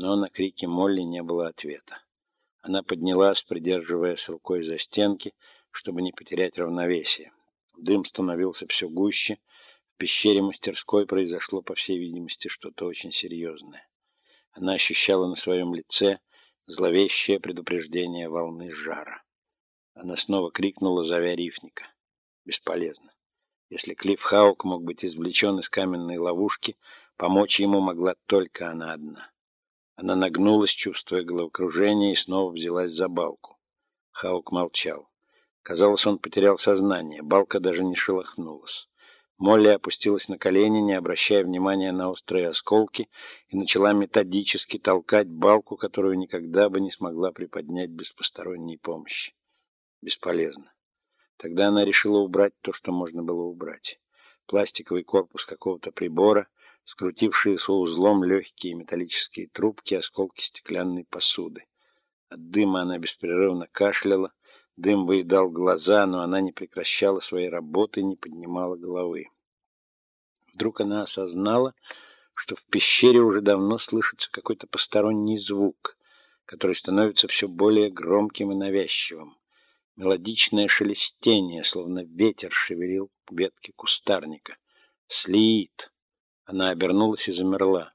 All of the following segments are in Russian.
но на крики Молли не было ответа. Она поднялась, придерживаясь рукой за стенки, чтобы не потерять равновесие. Дым становился все гуще. В пещере мастерской произошло, по всей видимости, что-то очень серьезное. Она ощущала на своем лице зловещее предупреждение волны жара. Она снова крикнула, зовя рифника. Бесполезно. Если Клифф Хаук мог быть извлечен из каменной ловушки, помочь ему могла только она одна. Она нагнулась, чувствуя головокружение, и снова взялась за балку. Хаук молчал. Казалось, он потерял сознание. Балка даже не шелохнулась. Молли опустилась на колени, не обращая внимания на острые осколки, и начала методически толкать балку, которую никогда бы не смогла приподнять без посторонней помощи. Бесполезно. Тогда она решила убрать то, что можно было убрать. Пластиковый корпус какого-то прибора, скрутившиеся узлом легкие металлические трубки, осколки стеклянной посуды. От дыма она беспрерывно кашляла, дым выедал глаза, но она не прекращала своей работы, не поднимала головы. Вдруг она осознала, что в пещере уже давно слышится какой-то посторонний звук, который становится все более громким и навязчивым. Мелодичное шелестение, словно ветер шевелил ветки кустарника. Слиит. Она обернулась и замерла.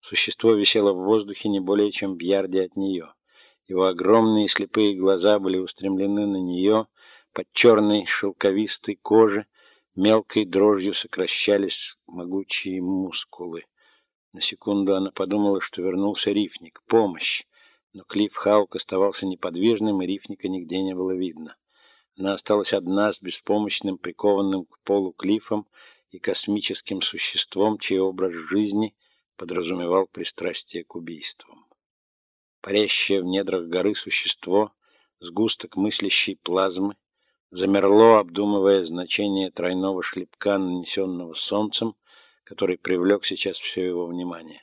Существо висело в воздухе не более чем в ярде от нее. Его огромные слепые глаза были устремлены на нее, под черной шелковистой кожей мелкой дрожью сокращались могучие мускулы. На секунду она подумала, что вернулся рифник. Помощь! Но Клифф Хаук оставался неподвижным, и рифника нигде не было видно. Она осталась одна с беспомощным, прикованным к полу Клиффом и космическим существом, чей образ жизни подразумевал пристрастие к убийствам. Парящее в недрах горы существо, сгусток мыслящей плазмы, замерло, обдумывая значение тройного шлепка, нанесенного солнцем, который привлек сейчас все его внимание.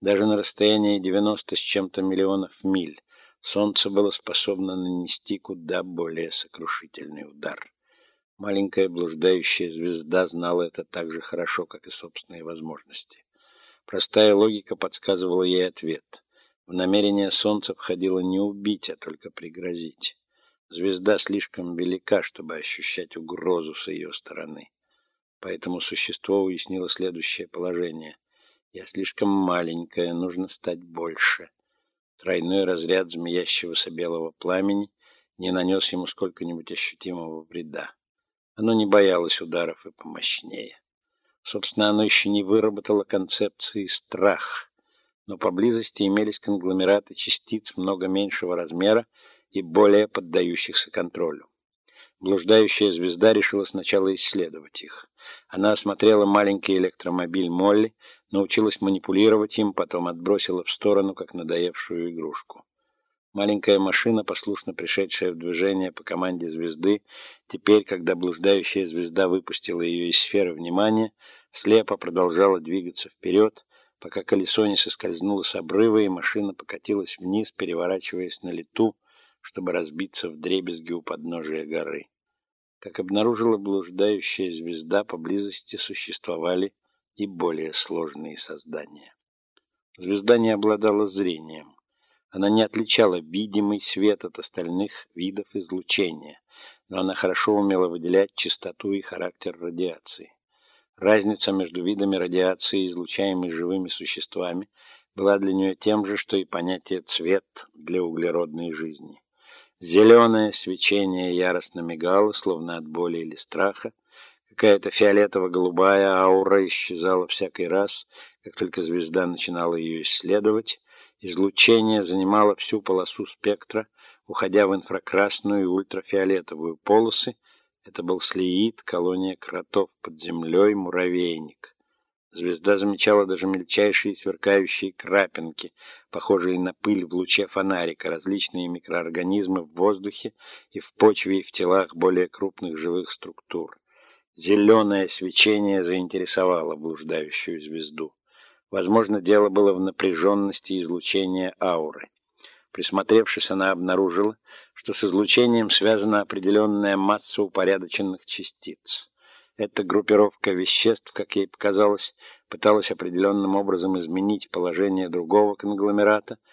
Даже на расстоянии 90 с чем-то миллионов миль солнце было способно нанести куда более сокрушительный удар. Маленькая блуждающая звезда знала это так же хорошо, как и собственные возможности. Простая логика подсказывала ей ответ. В намерение солнца входило не убить, а только пригрозить. Звезда слишком велика, чтобы ощущать угрозу с ее стороны. Поэтому существо уяснило следующее положение — я слишком маленькая, нужно стать больше. Тройной разряд змеящегося белого пламени не нанес ему сколько-нибудь ощутимого вреда. Оно не боялось ударов и помощнее. Собственно, оно еще не выработало концепции страх, но поблизости имелись конгломераты частиц много меньшего размера и более поддающихся контролю. Блуждающая звезда решила сначала исследовать их. Она осмотрела маленький электромобиль Молли, научилась манипулировать им, потом отбросила в сторону, как надоевшую игрушку. Маленькая машина, послушно пришедшая в движение по команде звезды, теперь, когда блуждающая звезда выпустила ее из сферы внимания, слепо продолжала двигаться вперед, пока колесо не соскользнуло с обрыва, и машина покатилась вниз, переворачиваясь на лету, чтобы разбиться в дребезги у подножия горы. Как обнаружила блуждающая звезда, поблизости существовали и более сложные создания. Звезда не обладала зрением. Она не отличала видимый свет от остальных видов излучения, но она хорошо умела выделять частоту и характер радиации. Разница между видами радиации, излучаемой живыми существами, была для нее тем же, что и понятие «цвет» для углеродной жизни. Зеленое свечение яростно мигало, словно от боли или страха, Какая-то фиолетово-голубая аура исчезала всякий раз, как только звезда начинала ее исследовать. Излучение занимало всю полосу спектра, уходя в инфракрасную и ультрафиолетовую полосы. Это был слеит, колония кротов под землей, муравейник. Звезда замечала даже мельчайшие сверкающие крапинки, похожие на пыль в луче фонарика, различные микроорганизмы в воздухе и в почве и в телах более крупных живых структур. Зеленое свечение заинтересовало блуждающую звезду. Возможно, дело было в напряженности излучения ауры. Присмотревшись, она обнаружила, что с излучением связана определенная масса упорядоченных частиц. Эта группировка веществ, как ей показалось, пыталась определенным образом изменить положение другого конгломерата,